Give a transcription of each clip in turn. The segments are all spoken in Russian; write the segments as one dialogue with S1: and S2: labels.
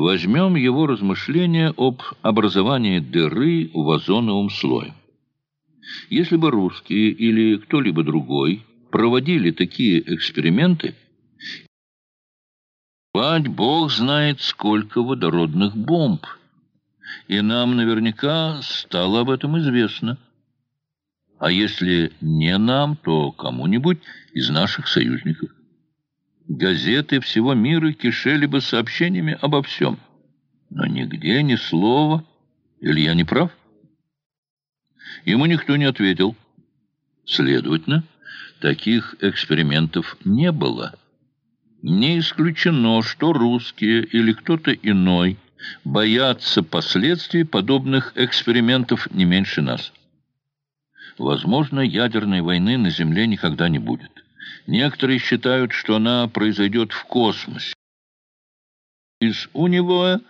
S1: Возьмем его размышления об образовании дыры в озоновом слое. Если бы русские или кто-либо другой проводили такие эксперименты, Бог знает, сколько водородных бомб, и нам наверняка стало об этом известно. А если не нам, то кому-нибудь из наших союзников. Газеты всего мира кишели бы сообщениями обо всем. Но нигде ни слова. Или я не прав? Ему никто не ответил. Следовательно, таких экспериментов не было. Не исключено, что русские или кто-то иной боятся последствий подобных экспериментов не меньше нас. Возможно, ядерной войны на Земле никогда не будет. Некоторые считают, что она произойдет в космосе. Из у него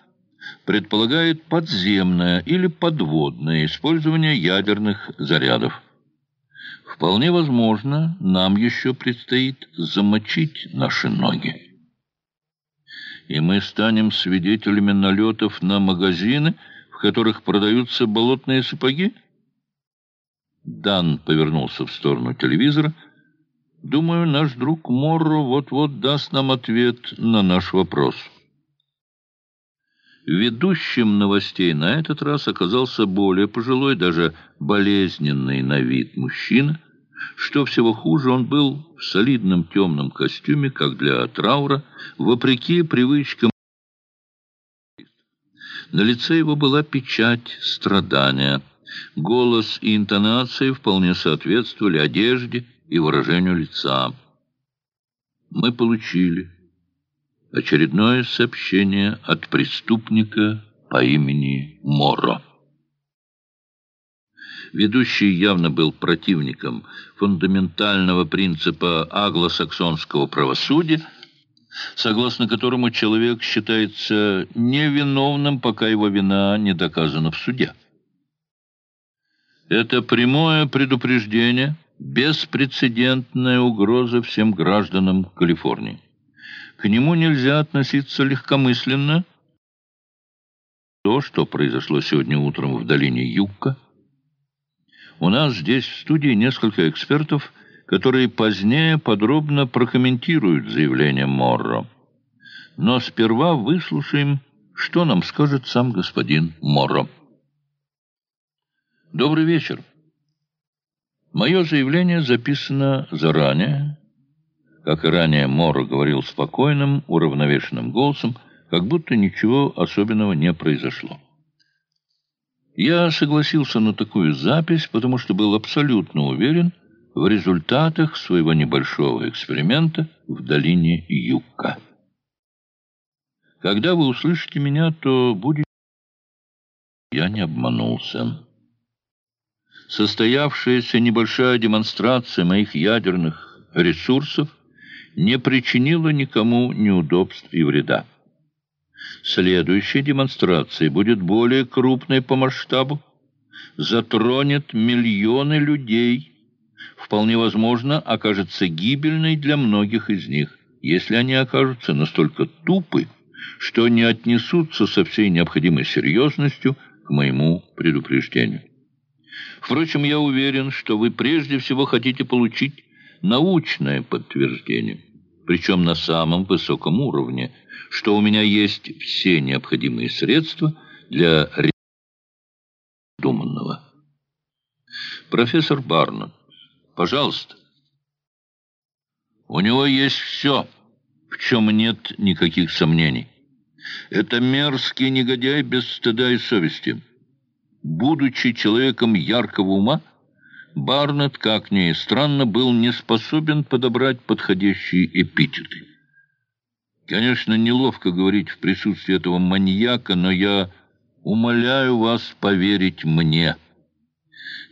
S1: предполагает подземное или подводное использование ядерных зарядов. Вполне возможно, нам еще предстоит замочить наши ноги. И мы станем свидетелями налетов на магазины, в которых продаются болотные сапоги? Дан повернулся в сторону телевизора, Думаю, наш друг Морро вот-вот даст нам ответ на наш вопрос. Ведущим новостей на этот раз оказался более пожилой, даже болезненный на вид мужчина. Что всего хуже, он был в солидном темном костюме, как для траура, вопреки привычкам. На лице его была печать страдания. Голос и интонации вполне соответствовали одежде, и выражению лица. Мы получили очередное сообщение от преступника по имени Моро. Ведущий явно был противником фундаментального принципа англосаксонского правосудия, согласно которому человек считается невиновным, пока его вина не доказана в суде. Это прямое предупреждение – беспрецедентная угроза всем гражданам Калифорнии. К нему нельзя относиться легкомысленно. То, что произошло сегодня утром в долине Юкка. У нас здесь в студии несколько экспертов, которые позднее подробно прокомментируют заявление Морро. Но сперва выслушаем, что нам скажет сам господин Морро. Добрый вечер. Мое заявление записано заранее. Как и ранее, Моро говорил спокойным, уравновешенным голосом, как будто ничего особенного не произошло. Я согласился на такую запись, потому что был абсолютно уверен в результатах своего небольшого эксперимента в долине Юка. Когда вы услышите меня, то будет... Я не обманулся состоявшаяся небольшая демонстрация моих ядерных ресурсов не причинила никому неудобств и вреда. Следующая демонстрация будет более крупной по масштабу, затронет миллионы людей, вполне возможно, окажется гибельной для многих из них, если они окажутся настолько тупы, что не отнесутся со всей необходимой серьезностью к моему предупреждению. Впрочем, я уверен, что вы прежде всего хотите получить научное подтверждение, причем на самом высоком уровне, что у меня есть все необходимые средства для думанного. Профессор Барнетт, пожалуйста. У него есть все, в чем нет никаких сомнений. Это мерзкий негодяй без стыда и совести. Будучи человеком яркого ума, Барнетт, как ни странно, был не способен подобрать подходящие эпитеты. Конечно, неловко говорить в присутствии этого маньяка, но я умоляю вас поверить мне.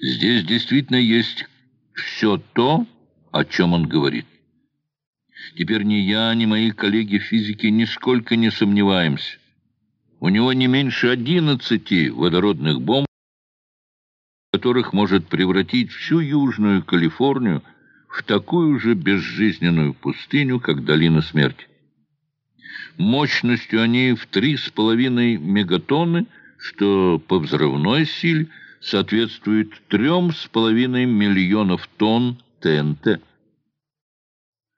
S1: Здесь действительно есть все то, о чем он говорит. Теперь ни я, ни мои коллеги физики нисколько не сомневаемся. У него не меньше одиннадцати водородных бомб, которых может превратить всю Южную Калифорнию в такую же безжизненную пустыню, как долина смерти. Мощностью они в три с половиной мегатонны, что по взрывной силе соответствует трем с половиной миллионов тонн ТНТ.